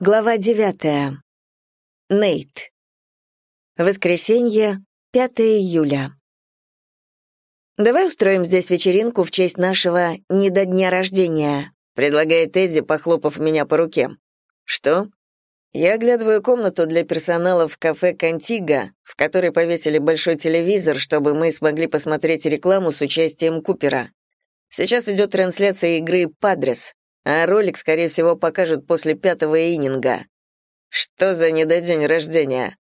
Глава девятая. Нейт. Воскресенье, 5 июля. «Давай устроим здесь вечеринку в честь нашего не до дня рождения», предлагает Эдди, похлопав меня по руке. «Что?» Я оглядываю комнату для персонала в кафе «Контиго», в которой повесили большой телевизор, чтобы мы смогли посмотреть рекламу с участием Купера. Сейчас идет трансляция игры «Падрес», а ролик, скорее всего, покажут после пятого ининга. Что за недодень рождения?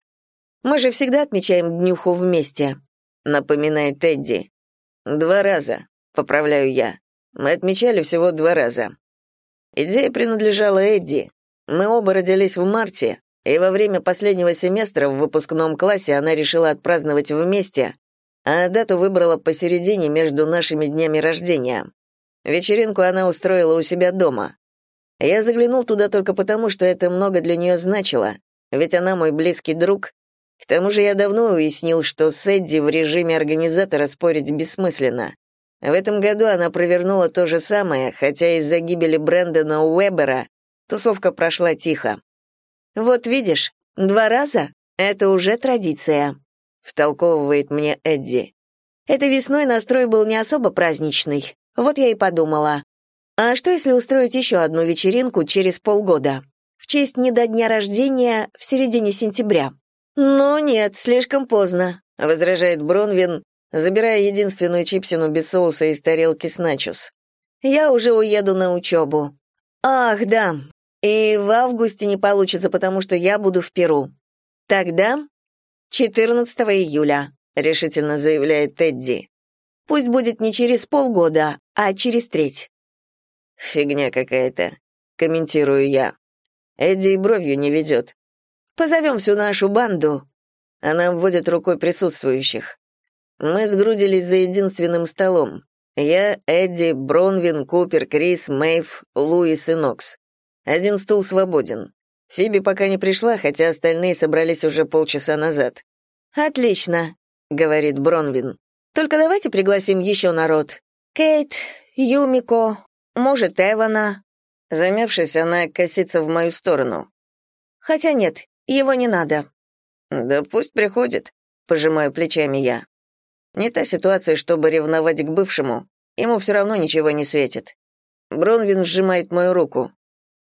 Мы же всегда отмечаем днюху вместе, напоминает Эдди. Два раза, поправляю я. Мы отмечали всего два раза. Идея принадлежала Эдди. Мы оба родились в марте, и во время последнего семестра в выпускном классе она решила отпраздновать вместе, а дату выбрала посередине между нашими днями рождения. Вечеринку она устроила у себя дома. Я заглянул туда только потому, что это много для нее значило, ведь она мой близкий друг. К тому же я давно уяснил, что с Эдди в режиме организатора спорить бессмысленно. В этом году она провернула то же самое, хотя из-за гибели Брэндона Уэбера тусовка прошла тихо. «Вот видишь, два раза — это уже традиция», — втолковывает мне Эдди. «Этой весной настрой был не особо праздничный, вот я и подумала. А что если устроить еще одну вечеринку через полгода? В честь не до дня рождения в середине сентября. «Ну нет, слишком поздно», — возражает Бронвин, забирая единственную чипсину без соуса из тарелки с начос. «Я уже уеду на учебу». «Ах, да. И в августе не получится, потому что я буду в Перу. Тогда 14 июля», — решительно заявляет Тедди. Пусть будет не через полгода, а через треть». «Фигня какая-то», — комментирую я. Эдди и бровью не ведет. «Позовем всю нашу банду». Она обводит рукой присутствующих. Мы сгрудились за единственным столом. Я, Эдди, Бронвин, Купер, Крис, Мэйв, Луис и Нокс. Один стул свободен. Фиби пока не пришла, хотя остальные собрались уже полчаса назад. «Отлично», — говорит Бронвин. Только давайте пригласим еще народ. Кейт, Юмико, может, Эвана». Замявшись, она косится в мою сторону. «Хотя нет, его не надо». «Да пусть приходит», — пожимаю плечами я. Не та ситуация, чтобы ревновать к бывшему. Ему все равно ничего не светит. Бронвин сжимает мою руку.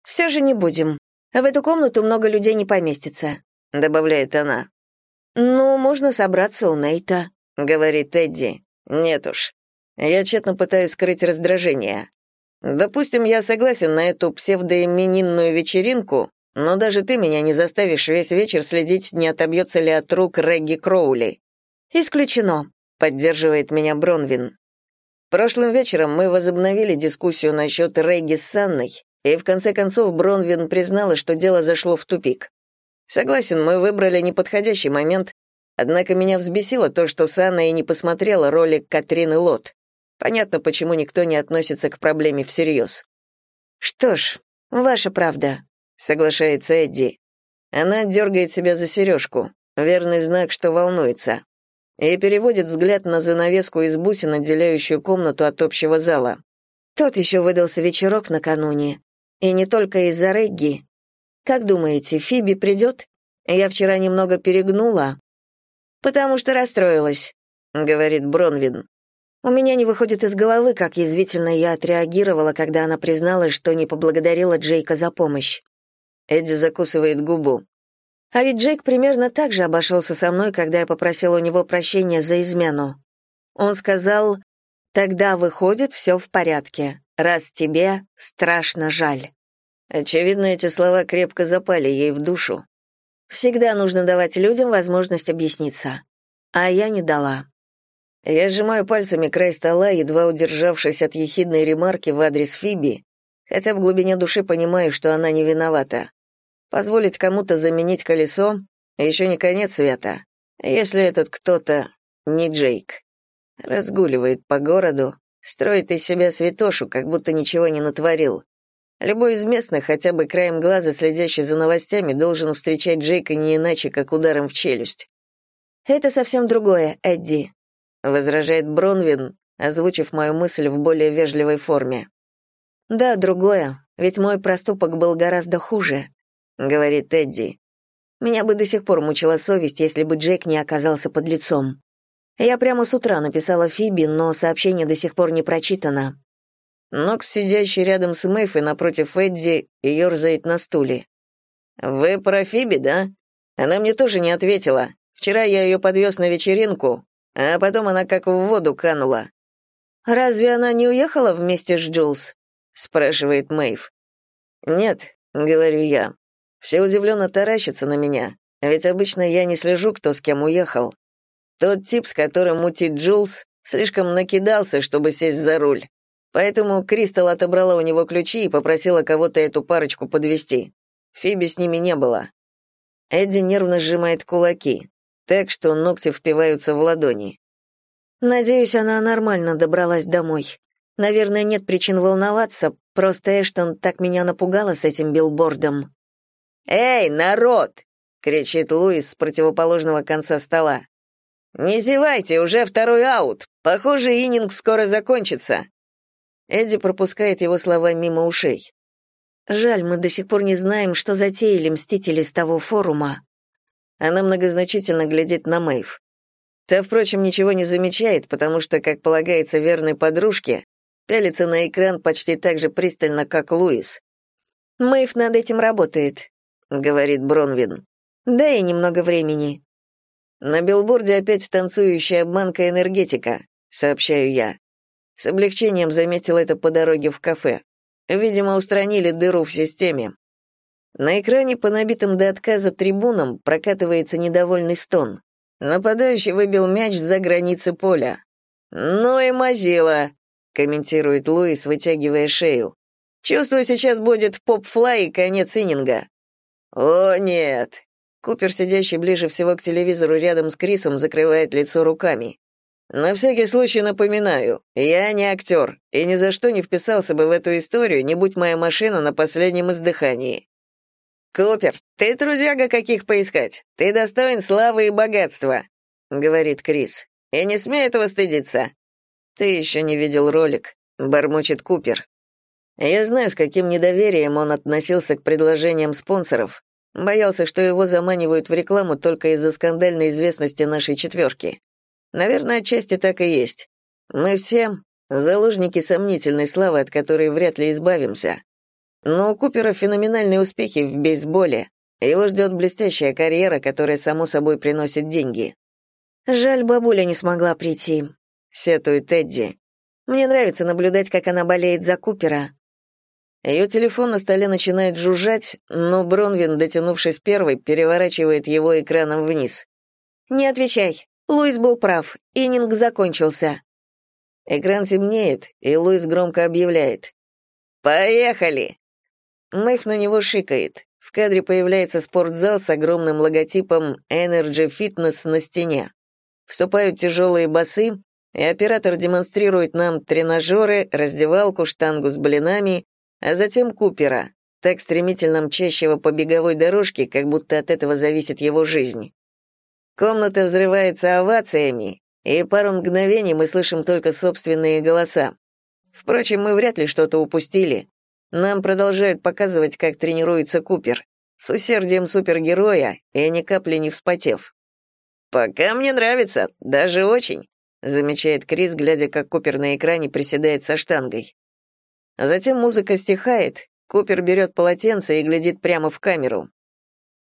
«Все же не будем. В эту комнату много людей не поместится», — добавляет она. «Ну, можно собраться у Нейта», — говорит Эдди. «Нет уж. Я тщетно пытаюсь скрыть раздражение. Допустим, я согласен на эту псевдоименинную вечеринку, но даже ты меня не заставишь весь вечер следить, не отобьется ли от рук Регги Кроули». «Исключено», — поддерживает меня Бронвин. Прошлым вечером мы возобновили дискуссию насчет Регги с Санной, и в конце концов Бронвин признала, что дело зашло в тупик. Согласен, мы выбрали неподходящий момент, Однако меня взбесило то, что Санна и не посмотрела ролик Катрины Лот. Понятно, почему никто не относится к проблеме всерьез. «Что ж, ваша правда», — соглашается Эдди. Она дергает себя за сережку, верный знак, что волнуется, и переводит взгляд на занавеску из бусин, отделяющую комнату от общего зала. Тот еще выдался вечерок накануне, и не только из-за Регги. Как думаете, Фиби придет? Я вчера немного перегнула, «Потому что расстроилась», — говорит Бронвин. У меня не выходит из головы, как язвительно я отреагировала, когда она призналась, что не поблагодарила Джейка за помощь. Эдди закусывает губу. А ведь Джейк примерно так же обошелся со мной, когда я попросила у него прощения за измену. Он сказал, «Тогда, выходит, все в порядке, раз тебе страшно жаль». Очевидно, эти слова крепко запали ей в душу. Всегда нужно давать людям возможность объясниться. А я не дала. Я сжимаю пальцами край стола, едва удержавшись от ехидной ремарки в адрес Фиби, хотя в глубине души понимаю, что она не виновата. Позволить кому-то заменить колесо — еще не конец света, если этот кто-то не Джейк. Разгуливает по городу, строит из себя святошу, как будто ничего не натворил. Любой из местных, хотя бы краем глаза следящий за новостями, должен встречать Джейка не иначе, как ударом в челюсть. «Это совсем другое, Эдди», — возражает Бронвин, озвучив мою мысль в более вежливой форме. «Да, другое, ведь мой проступок был гораздо хуже. говорит Эдди. Меня бы до сих пор мучила совесть, если бы Джек не оказался под лицом. Я прямо с утра написала Фиби, но сообщение до сих пор не прочитано. Нокс, сидящий рядом с Мэйф и напротив Эдди, ерзает на стуле. «Вы про Фиби, да? Она мне тоже не ответила. Вчера я ее подвез на вечеринку, а потом она как в воду канула». «Разве она не уехала вместе с Джулс?» — спрашивает Мэйв. «Нет», — говорю я. Все удивленно таращатся на меня, ведь обычно я не слежу, кто с кем уехал. Тот тип, с которым мутит Джулс, слишком накидался, чтобы сесть за руль. Поэтому Кристал отобрала у него ключи и попросила кого-то эту парочку подвести. Фиби с ними не было. Эдди нервно сжимает кулаки, так что ногти впиваются в ладони. Надеюсь, она нормально добралась домой. Наверное, нет причин волноваться, просто Эштон так меня напугала с этим билбордом. «Эй, народ!» — кричит Луис с противоположного конца стола. «Не зевайте, уже второй аут. Похоже, ининг скоро закончится. Эдди пропускает его слова мимо ушей. Жаль, мы до сих пор не знаем, что затеяли мстители с того форума. Она многозначительно глядит на Мэйв. Та, впрочем, ничего не замечает, потому что, как полагается верной подружке, пялится на экран почти так же пристально, как Луис. «Мэйв над этим работает», — говорит Бронвин. «Дай ей немного времени». На билборде опять танцующая обманка энергетика, сообщаю я. С облегчением заметил это по дороге в кафе. Видимо, устранили дыру в системе. На экране по набитым до отказа трибунам прокатывается недовольный стон. Нападающий выбил мяч за границы поля. «Ну и мазила», — комментирует Луис, вытягивая шею. «Чувствую, сейчас будет поп-флай и конец ининга». «О, нет!» Купер, сидящий ближе всего к телевизору рядом с Крисом, закрывает лицо руками. На всякий случай напоминаю, я не актер и ни за что не вписался бы в эту историю, не будь моя машина на последнем издыхании. Купер, ты трудяга каких поискать. Ты достоин славы и богатства, говорит Крис. И не смей этого стыдиться. Ты еще не видел ролик, бормочет Купер. Я знаю, с каким недоверием он относился к предложениям спонсоров. Боялся, что его заманивают в рекламу только из-за скандальной известности нашей четверки. Наверное, отчасти так и есть. Мы все заложники сомнительной славы, от которой вряд ли избавимся. Но у Купера феноменальные успехи в бейсболе. Его ждет блестящая карьера, которая, само собой, приносит деньги. «Жаль, бабуля не смогла прийти», — сетует Эдди. «Мне нравится наблюдать, как она болеет за Купера». Ее телефон на столе начинает жужжать, но Бронвин, дотянувшись первой, переворачивает его экраном вниз. «Не отвечай. Луис был прав, ининг закончился. Экран темнеет, и Луис громко объявляет. «Поехали!» Мэйв на него шикает. В кадре появляется спортзал с огромным логотипом Energy Fitness на стене. Вступают тяжелые басы, и оператор демонстрирует нам тренажеры, раздевалку, штангу с блинами, а затем Купера, так стремительно мчащего по беговой дорожке, как будто от этого зависит его жизнь. Комната взрывается овациями, и пару мгновений мы слышим только собственные голоса. Впрочем, мы вряд ли что-то упустили. Нам продолжают показывать, как тренируется Купер, с усердием супергероя и ни капли не вспотев. «Пока мне нравится, даже очень», — замечает Крис, глядя, как Купер на экране приседает со штангой. Затем музыка стихает, Купер берет полотенце и глядит прямо в камеру.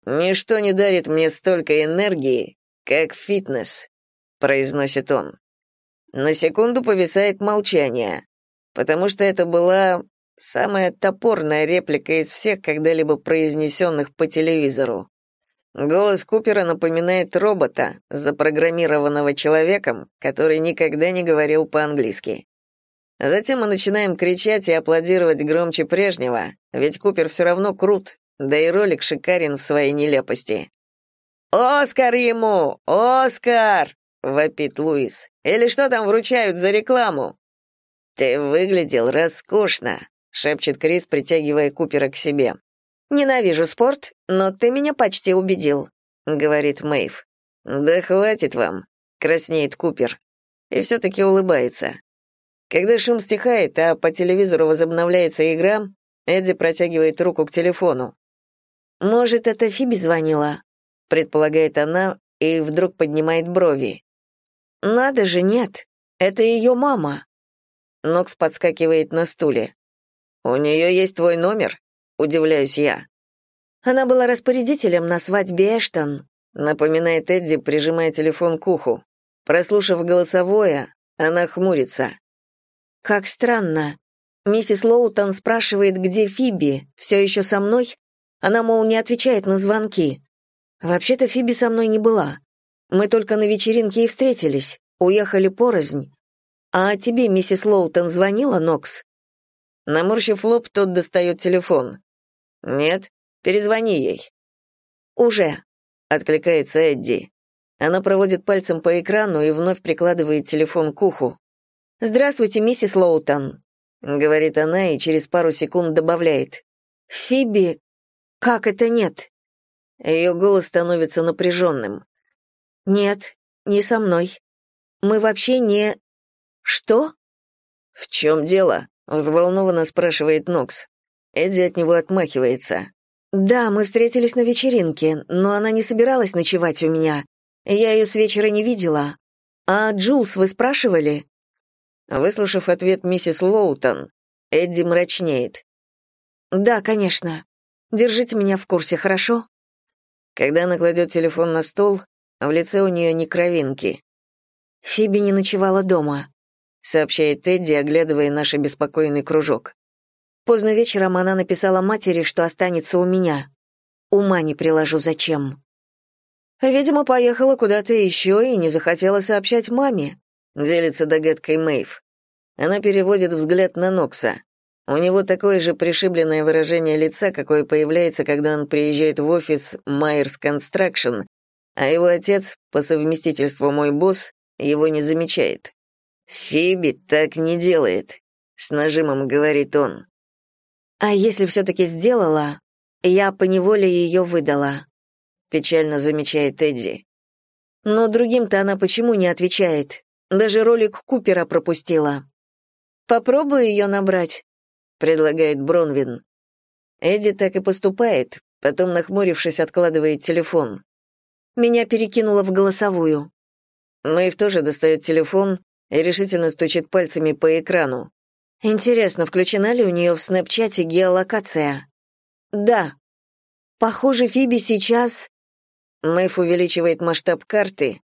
«Ничто не дарит мне столько энергии, как фитнес», — произносит он. На секунду повисает молчание, потому что это была самая топорная реплика из всех когда-либо произнесенных по телевизору. Голос Купера напоминает робота, запрограммированного человеком, который никогда не говорил по-английски. Затем мы начинаем кричать и аплодировать громче прежнего, ведь Купер все равно крут, да и ролик шикарен в своей нелепости. «Оскар ему! Оскар!» — вопит Луис. «Или что там вручают за рекламу?» «Ты выглядел роскошно», — шепчет Крис, притягивая Купера к себе. «Ненавижу спорт, но ты меня почти убедил», — говорит Мэйв. «Да хватит вам», — краснеет Купер. И все-таки улыбается. Когда шум стихает, а по телевизору возобновляется игра, Эдди протягивает руку к телефону. Может, это Фиби звонила?» — предполагает она и вдруг поднимает брови. «Надо же, нет, это ее мама». Нокс подскакивает на стуле. «У нее есть твой номер?» — удивляюсь я. Она была распорядителем на свадьбе Эштон, напоминает Эдди, прижимая телефон к уху. Прослушав голосовое, она хмурится. Как странно. Миссис Лоутон спрашивает, где Фиби, все еще со мной? Она, мол, не отвечает на звонки. Вообще-то Фиби со мной не была. Мы только на вечеринке и встретились, уехали порознь. А тебе миссис Лоутон звонила, Нокс? Наморщив лоб, тот достает телефон. Нет, перезвони ей. Уже, откликается Эдди. Она проводит пальцем по экрану и вновь прикладывает телефон к уху. «Здравствуйте, миссис Лоутон», — говорит она и через пару секунд добавляет. «Фиби, как это нет?» Ее голос становится напряженным. «Нет, не со мной. Мы вообще не...» «Что?» «В чем дело?» — взволнованно спрашивает Нокс. Эдди от него отмахивается. «Да, мы встретились на вечеринке, но она не собиралась ночевать у меня. Я ее с вечера не видела. А Джулс вы спрашивали?» Выслушав ответ миссис Лоутон, Эдди мрачнеет. «Да, конечно. Держите меня в курсе, хорошо?» Когда она кладет телефон на стол, в лице у нее не кровинки. «Фиби не ночевала дома», — сообщает Эдди, оглядывая наш обеспокоенный кружок. Поздно вечером она написала матери, что останется у меня. Ума не приложу, зачем. Видимо, поехала куда-то еще и не захотела сообщать маме, делится догадкой Мэйв. Она переводит взгляд на Нокса. У него такое же пришибленное выражение лица, какое появляется, когда он приезжает в офис Myers Construction, а его отец, по совместительству мой босс, его не замечает. «Фиби так не делает», — с нажимом говорит он. «А если все-таки сделала, я поневоле ее выдала», — печально замечает Эдди. «Но другим-то она почему не отвечает? Даже ролик Купера пропустила». «Попробую ее набрать», предлагает Бронвин. Эдди так и поступает, потом, нахмурившись, откладывает телефон. Меня перекинуло в голосовую. Мэйв тоже достает телефон и решительно стучит пальцами по экрану. Интересно, включена ли у нее в снэпчате геолокация? Да. Похоже, Фиби сейчас... Мэйв увеличивает масштаб карты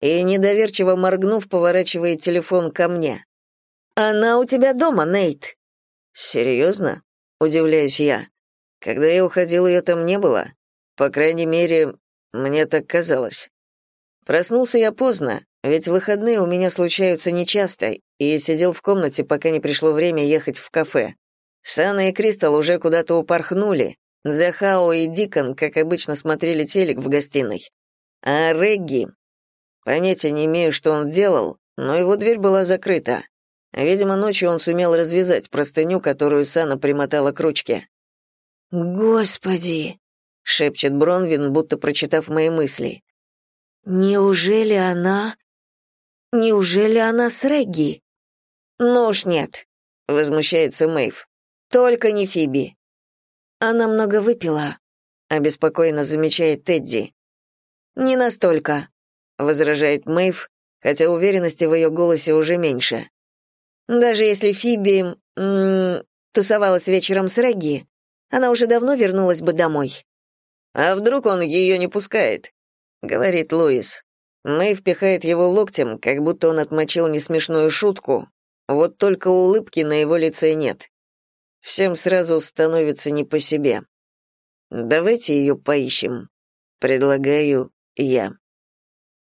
и, недоверчиво моргнув, поворачивает телефон ко мне. «Она у тебя дома, Нейт». «Серьезно?» — удивляюсь я. «Когда я уходил, ее там не было. По крайней мере, мне так казалось. Проснулся я поздно, ведь выходные у меня случаются нечасто, и сидел в комнате, пока не пришло время ехать в кафе. Сана и Кристал уже куда-то упорхнули. Захао и Дикон, как обычно, смотрели телек в гостиной. А Регги... Понятия не имею, что он делал, но его дверь была закрыта. Видимо, ночью он сумел развязать простыню, которую Сана примотала к ручке. «Господи!» — шепчет Бронвин, будто прочитав мои мысли. «Неужели она... Неужели она с Регги?» «Ну уж нет», — возмущается Мэйв. «Только не Фиби». «Она много выпила», — обеспокоенно замечает Тедди. «Не настолько», — возражает Мэйв, хотя уверенности в ее голосе уже меньше. Даже если Фиби м -м, тусовалась вечером с Регги, она уже давно вернулась бы домой. «А вдруг он ее не пускает?» — говорит Луис. Мэй впихает его локтем, как будто он отмочил несмешную шутку, вот только улыбки на его лице нет. Всем сразу становится не по себе. «Давайте ее поищем», — предлагаю я.